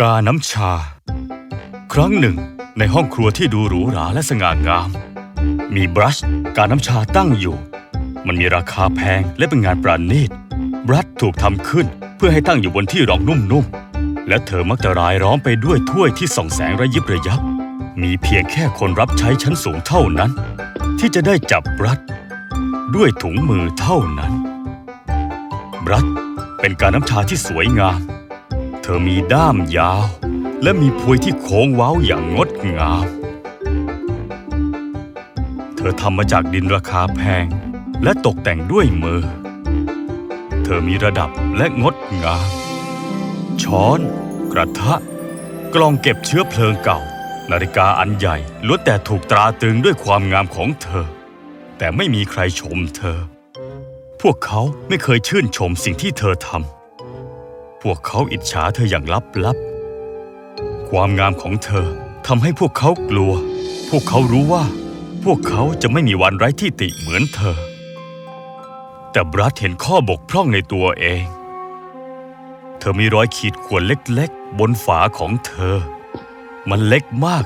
กาน้ำชา ครั้งหนึ่ง ในห้องครัวที่ดูหรูหราและสง่างาม มีบรัชกาน้ำชาตั้งอยู่ มันมีราคาแพงและเป็นงานประณีตบรัชถูกทำขึ้นเพื่อให้ตั้งอยู่บนที่รองนุ่มๆ และเธอมักจะรายล้อมไปด้วยถ้วยที่ส่องแสงระยิบระยับ มีเพียงแค่คนรับใช้ชั้นสูงเท่านั้น ที่จะได้จับบรัชด้วยถุงมือเท่านั้นบรัชเป็นการน้ำชาที่สวยงาม ธอมีด้ามยาว และมีพวยที่โค้งเว้าอย่างงดงาม เธอทำมาจากดินราคาแพง และตกแต่งด้วยมือ เธอมีระดับและงดงาม ช้อน กระทะ กล่องเก็บเชื้อเพลิงเก่า นาฬิกาอันใหญ่ล้วนแต่ถูกตราตรึงด้วยความงามของเธอ แต่ไม่มีใครชมเธอ พวกเขาไม่เคยชื่นชมสิ่งที่เธอทำ วกเขาอิจฉาเธออย่างลับๆ ความงามของเธอทำให้พวกเขากลัว พวกเขารู้ว่า พวกเขาจะไม่มีวันไร้ที่ติเหมือนเธอ แต่บรัสเห็นข้อบกพร่องในตัวเอง เธอมีรอยขีดข่วนเล็กๆ บนฝาของเธอ มันเล็กมาก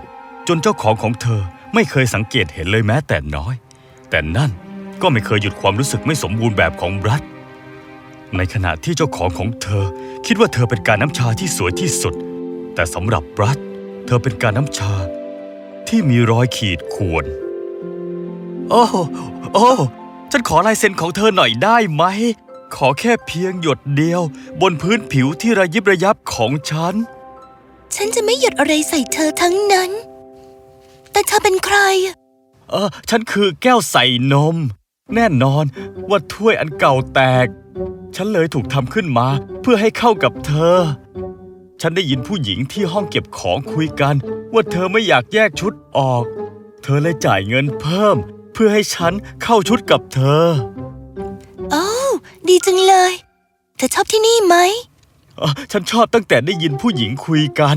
จนเจ้าของของเธอไม่เคยสังเกตเห็นเลยแม้แต่น้อย แต่นั่นก็ไม่เคยหยุดความรู้สึกไม่สมบูรณ์แบบของบรัส ในขณะที่เจ้าของของเธอ คิดว่าเธอเป็นการน้ำชาที่สวยที่สุด แต่สำหรับบรัสเธอเป็นการน้ำชา ที่มีรอยขีดข่วน โอ้โอ้ฉันขอลายเซ็นของเธอหน่อยได้ไหม ขอแค่เพียงหยดเดียว บนพื้นผิวที่ระยิบระยับของฉัน ฉันจะไม่หยุดอะไรใส่เธอทั้งนั้น แต่เธอเป็นใครอะเออ ฉันคือแก้วใส่นม แน่นอนว่าถ้วยอันเก่าแตก ฉันเลยถูกทำขึ้นมาเพื่อให้เข้ากับเธอ ฉันได้ยินผู้หญิงที่ห้องเก็บของคุยกัน ว่าเธอไม่อยากแยกชุดออก เธอเลยจ่ายเงินเพิ่ม เพื่อให้ฉันเข้าชุดกับเธอ โอ้วดีจังเลย เธอชอบที่นี่ไหมเอ่อฉันชอบตั้งแต่ได้ยินผู้หญิงคุยกัน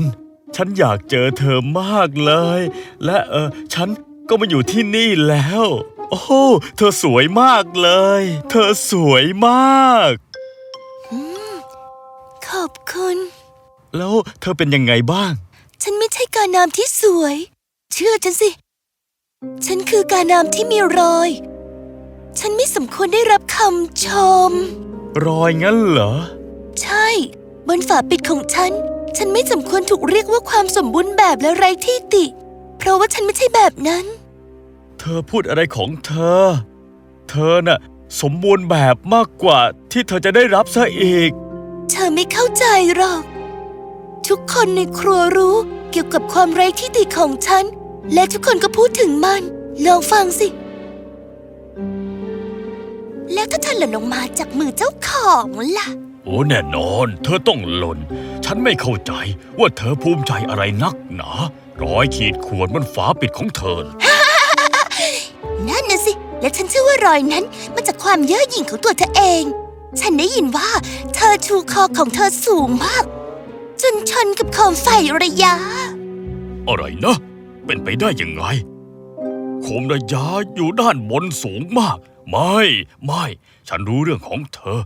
ฉันอยากเจอเธอมากเลย และเออฉันก็มาอยู่ที่นี่แล้ว โอ้โหเธอสวยมากเลย เธอสวยมากขอบคุณ แล้วเธอเป็นยังไงบ้าง ฉันไม่ใช่การนามที่สวย เชื่อฉันสิ ฉันคือการนามที่มีรอย ฉันไม่สมควรได้รับคำชม รอยงั้นเหรอ ใช่ บนฝาปิดของฉัน ฉันไม่สมควรถูกเรียกว่าความสมบูรณ์แบบและไร้ที่ติ เพราะว่าฉันไม่ใช่แบบนั้น เธอพูดอะไรของเธอ เธอน่ะสมบูรณ์แบบมากกว่าที่เธอจะได้รับซะอีก เธอไม่เข้าใจหรอก ทุกคนในครัวรู้เกี่ยวกับความไร้ที่ติของฉัน และทุกคนก็พูดถึงมัน ลองฟังสิ แล้วถ้าเธอหล่นลงมาจากมือเจ้าของล่ะ โอ้แน่นอน เธอต้องหล่น ฉันไม่เข้าใจว่าเธอภูมิใจอะไรนักหนารอยขีดข่วนบนฝาปิดของเธอ นั่นน่ะสิ และฉันเชื่อว่ารอยนั้นมาจากความเย่อหยิ่งของตัวเธอเอง ฉันได้ยินว่าเธอชูคอของเธอสูงมาก จนชนกับโคมไฟระยะ อะไรนะ เป็นไปได้ยังไง โคมระยะอยู่ด้านบนสูงมาก ไม่ไม่ ฉันรู้เรื่องของเธอ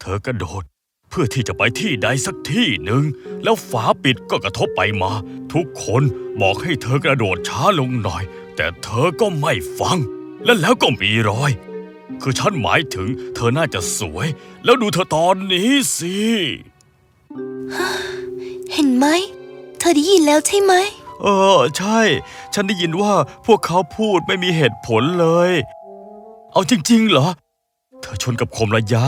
เธอกระโดด เพื่อที่จะไปที่ใดสักที่หนึ่ง แล้วฝาปิดก็กระทบไปมา ทุกคนบอกให้เธอกระโดดช้าลงหน่อย แต่เธอก็ไม่ฟัง และแล้วก็มีรอย คือฉันหมายถึง เธอน่าจะสวย แล้วดูเธอตอนนี้สิ เห็นไหม เธอได้ยินแล้วใช่ไหม เออ ใช่ ฉันได้ยินว่าพวกเขาพูดไม่มีเหตุผลเลย เอาจริง ๆ เหรอ เธอชนกับโคมระยะ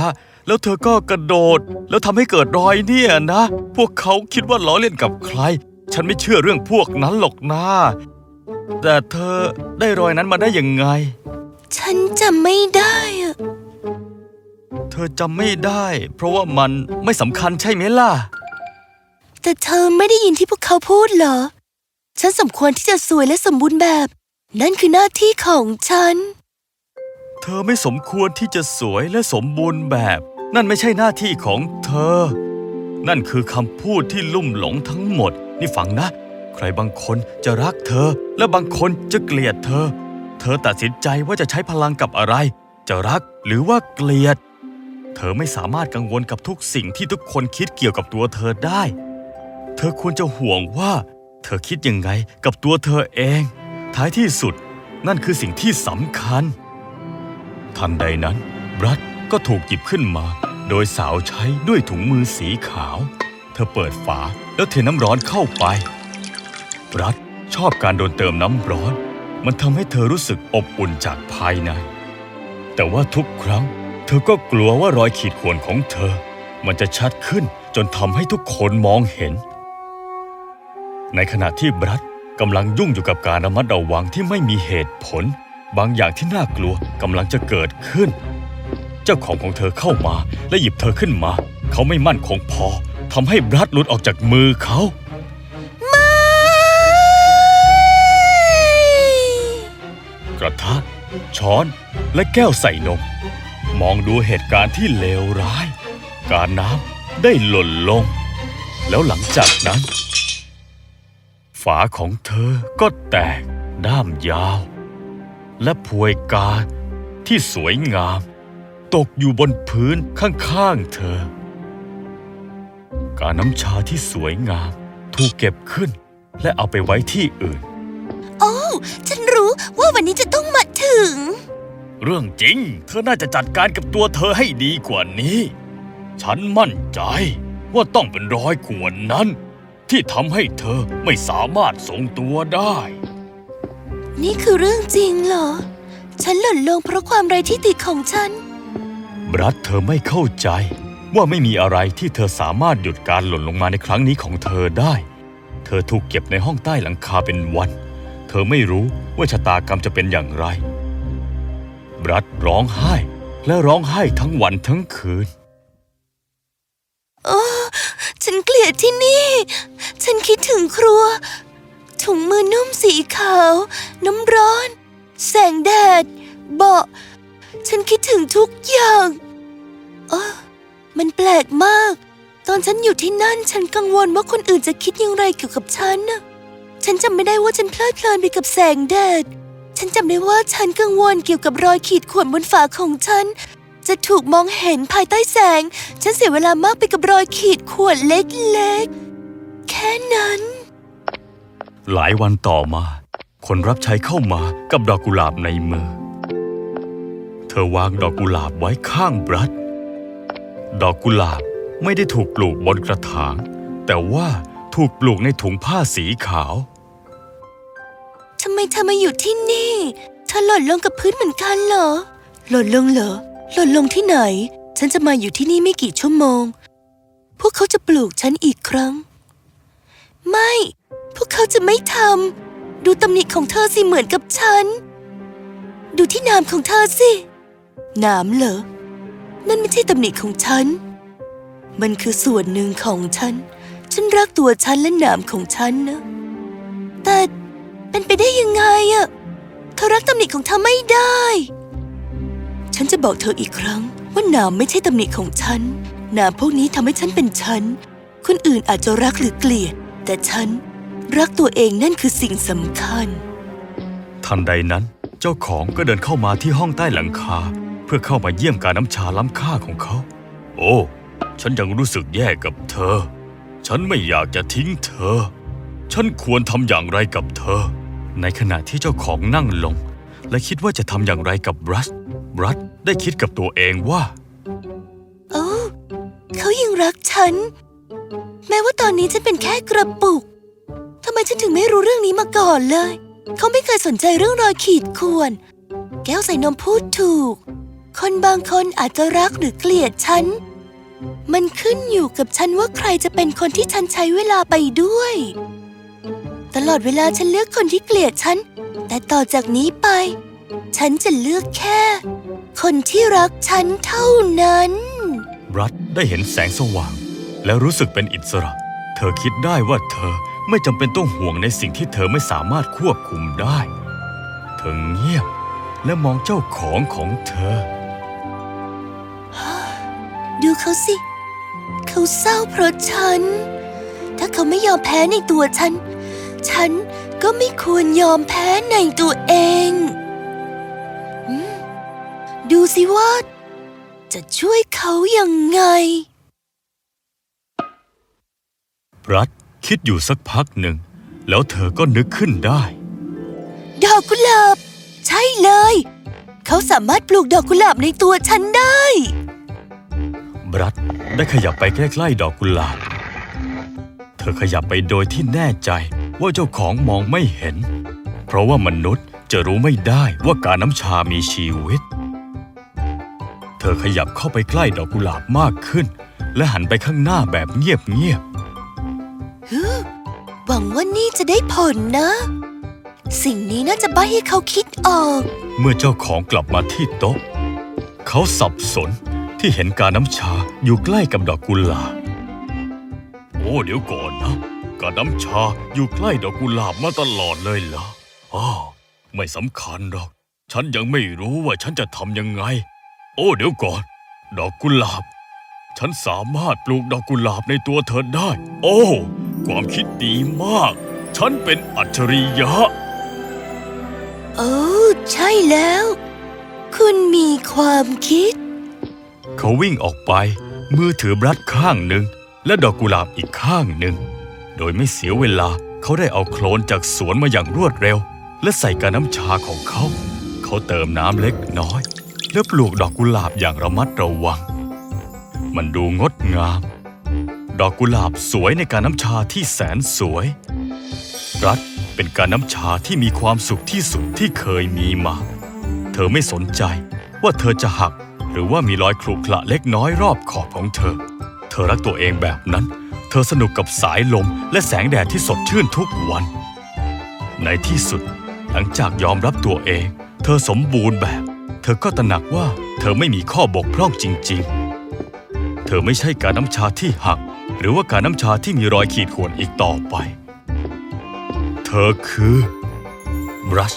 แล้วเธอก็กระโดด แล้วทำให้เกิดรอยเนี่ยนะ พวกเขาคิดว่าล้อเล่นกับใคร ฉันไม่เชื่อเรื่องพวกนั้นหรอกนะ แต่เธอได้รอยนั้นมาได้ยังไง ฉันจำไม่ได้อะเธอจำไม่ได้ เพราะว่ามันไม่สำคัญใช่ไหมล่ะ แต่เธอไม่ได้ยินที่พวกเขาพูดเหรอ ฉันสมควรที่จะสวยและสมบูรณ์แบบ นั่นคือหน้าที่ของฉัน เธอไม่สมควรที่จะสวยและสมบูรณ์แบบ นั่นไม่ใช่หน้าที่ของเธอ นั่นคือคำพูดที่ลุ่มหลงทั้งหมด นี่ฟังนะ ใครบางคนจะรักเธอ และบางคนจะเกลียดเธอ เธอตัดสินใจว่าจะใช้พลังกับอะไร จะรักหรือว่าเกลียด เธอไม่สามารถกังวลกับทุกสิ่งที่ทุกคนคิดเกี่ยวกับตัวเธอได้ เธอควรจะห่วงว่า เธอคิดยังไงกับตัวเธอเอง ท้ายที่สุดนั่นคือสิ่งที่สำคัญ ทันใดนั้นบรัดก็ถูกหยิบขึ้นมา โดยสาวใช้ด้วยถุงมือสีขาว เธอเปิดฝาแล้วเทน้ำร้อนเข้าไป รัด ชอบการโดนเติมน้ำร้อน มันทำให้เธอรู้สึกอบอุ่นจากภายใน แต่ว่าทุกครั้ง เธอก็กลัวว่ารอยขีดข่วนของเธอ มันจะชัดขึ้นจนทำให้ทุกคนมองเห็น ในขณะที่บรัดกำลังยุ่งอยู่กับการระมัดระวังที่ไม่มีเหตุผล บางอย่างที่น่ากลัวกำลังจะเกิดขึ้น เจ้าของของเธอเข้ามาและหยิบเธอขึ้นมา เขาไม่มั่นคงพอทำให้บรัดหลุดออกจากมือเขา ช้อนและแก้วใส่นม มองดูเหตุการณ์ที่เลวร้าย การน้ำได้หล่นลง แล้วหลังจากนั้น ฝาของเธอก็แตกด้ามยาว และพวยกาที่สวยงาม ตกอยู่บนพื้นข้างๆเธอ การน้ำชาที่สวยงามถูกเก็บขึ้นและเอาไปไว้ที่อื่น โอ้ฉันรู้ว่าวันนี้จะต้องมาถึง เรื่องจริง เธอน่าจะจัดการกับตัวเธอให้ดีกว่านี้ ฉันมั่นใจว่าต้องเป็นรอยข่วนนั้น ที่ทำให้เธอไม่สามารถทรงตัวได้ นี่คือเรื่องจริงเหรอ ฉันหล่นลงเพราะความไร้ที่ติของฉัน บรัดเธอไม่เข้าใจ ว่าไม่มีอะไรที่เธอสามารถหยุดการหล่นลงมาในครั้งนี้ของเธอได้ เธอถูกเก็บในห้องใต้หลังคาเป็นวัน เธอไม่รู้ว่าชะตากรรมจะเป็นอย่างไรบรัดร้องไห้และร้องไห้ทั้งวันทั้งคืนโอ้ฉันเกลียดที่นี่ ฉันคิดถึงครัว ถุงมือนุ่มสีขาว น้ำร้อน แสงแดด เบาะ ฉันคิดถึงทุกอย่างเออมันแปลกมาก ตอนฉันอยู่ที่นั่น ฉันกังวลว่าคนอื่นจะคิดอย่างไรเกี่ยวกับฉันนะ ฉันจำไม่ได้ว่าฉันเพลิดเพลินไปกับแสงแดด ฉันจำได้ว่าฉันกังวลเกี่ยวกับรอยขีดข่วนบนฝาของฉัน จะถูกมองเห็นภายใต้แสง ฉันเสียเวลามากไปกับรอยขีดข่วนเล็กๆ แค่นั้น หลายวันต่อมา คนรับใช้เข้ามากับดอกกุหลาบในมือ เธอวางดอกกุหลาบไว้ข้างบรัดดอกกุหลาบไม่ได้ถูกปลูกบนกระถาง แต่ว่าถูกปลูกในถุงผ้าสีขาว ทำไมเธอมาอยู่ที่นี่ เธอหล่นลงกับพื้นเหมือนกันเหรอ หล่นลงเหรอ หล่นลงที่ไหน ฉันจะมาอยู่ที่นี่ไม่กี่ชั่วโมง พวกเขาจะปลูกฉันอีกครั้ง ไม่ พวกเขาจะไม่ทำ ดูตำหนิของเธอสิเหมือนกับฉัน ดูที่หนามของเธอสิหนามเหรอ นั่นไม่ใช่ตำหนิของฉัน มันคือส่วนหนึ่งของฉัน ฉันรักตัวฉันและหนามของฉันนะ แต่ เป็นไปได้ยังไงอะเธอรักตำหนิของเธอไม่ได้ ฉันจะบอกเธออีกครั้ง ว่าหนามไม่ใช่ตำหนิของฉัน หนามพวกนี้ทำให้ฉันเป็นฉัน คนอื่นอาจจะรักหรือเกลียด แต่ฉันรักตัวเองนั่นคือสิ่งสำคัญ ทันใดนั้น เจ้าของก็เดินเข้ามาที่ห้องใต้หลังคา เพื่อเข้ามาเยี่ยมการน้ำชาล้ำค่าของเขา โอ้ ฉันยังรู้สึกแย่กับเธอ ฉันไม่อยากจะทิ้งเธอ ฉันควรทำอย่างไรกับเธอ ในขณะที่เจ้าของนั่งลง และคิดว่าจะทำอย่างไรกับบรัสบรัสได้คิดกับตัวเองว่าโอ้เขายังรักฉัน แม้ว่าตอนนี้ฉันเป็นแค่กระปุกทำไมฉันถึงไม่รู้เรื่องนี้มาก่อนเลย เขาไม่เคยสนใจเรื่องรอยขีดข่วน แก้วใส่นมพูดถูก คนบางคนอาจจะรักหรือเกลียดฉัน มันขึ้นอยู่กับฉันว่าใครจะเป็นคนที่ฉันใช้เวลาไปด้วย ตลอดเวลาฉันเลือกคนที่เกลียดฉัน แต่ต่อจากนี้ไป ฉันจะเลือกแค่ คนที่รักฉันเท่านั้นบรัดได้เห็นแสงสว่าง และรู้สึกเป็นอิสระ เธอคิดได้ว่าเธอไม่จำเป็นต้องห่วงในสิ่งที่เธอไม่สามารถควบคุมได้ เธอเงียบและมองเจ้าของของเธอ ดูเขาสิ เขาเศร้าเพราะฉัน ถ้าเขาไม่ยอมแพ้ในตัวฉัน ฉันก็ไม่ควรยอมแพ้ในตัวเองอืมดูสิว่า จะช่วยเขายังไงบรัดคิดคิดอยู่สักพักหนึ่ง แล้วเธอก็นึกขึ้นได้ ดอกกุหลาบ ใช่เลย เขาสามารถปลูกดอกกุหลาบในตัวฉันได้บรัดได้ขยับไปใกล้ๆดอกกุหลาบ เธอขยับไปโดยที่แน่ใจ ว่าเจ้าของมองไม่เห็น เพราะว่ามนุษย์จะรู้ไม่ได้ว่าการน้ำชามีชีวิต เธอขยับเข้าไปใกล้ดอกกุหลาบมากขึ้น และหันไปข้างหน้าแบบเงียบหวังว่านี่จะได้ผลนะ สิ่งนี้น่าจะใบให้เขาคิดออกๆเมื่อเจ้าของกลับมาที่โต๊ะ เขาสับสนที่เห็นการน้ำชาอยู่ใกล้กับดอกกุหลาบโอ้เดี๋ยวก่อนนะ การน้ำชาอยู่ใกล้ดอกกุหลาบมาตลอดเลยเหรออ้าวไม่สำคัญหรอก ฉันยังไม่รู้ว่าฉันจะทำยังไง โอ้เดี๋ยวก่อน ดอกกุหลาบ ฉันสามารถปลูกดอกกุหลาบในตัวเธอได้ โอ้ ความคิดดีมาก ฉันเป็นอัจฉริยะ โอ้ใช่แล้ว คุณมีความคิด เขาวิ่งออกไป มือถือบลัดข้างหนึ่ง และดอกกุหลาบอีกข้างหนึ่ง โดยไม่เสียเวลาเขาได้เอาโคลนจากสวนมาอย่างรวดเร็ว และใส่กาน้ำชาของเขา เขาเติมน้ำเล็กน้อย และปลูกดอกกุหลาบอย่างระมัดระวัง มันดูงดงาม ดอกกุหลาบสวยในการน้ำชาที่แสนสวย รัฐเป็นการน้ำชาที่มีความสุขที่สุดที่เคยมีมา เธอไม่สนใจว่าเธอจะหัก หรือว่ามีรอยขรุขระเล็กน้อยรอบขอบของเธอ เธอรักตัวเองแบบนั้น เธอสนุกกับสายลมและแสงแดดที่สดชื่นทุกวัน ในที่สุด หลังจากยอมรับตัวเอง เธอสมบูรณ์แบบ เธอก็ตระหนักว่าเธอไม่มีข้อบกพร่องจริง ๆ เธอไม่ใช่การน้ำชาที่หัก หรือว่าการน้ำชาที่มีรอยขีดข่วนอีกต่อไป เธอคือ บรัช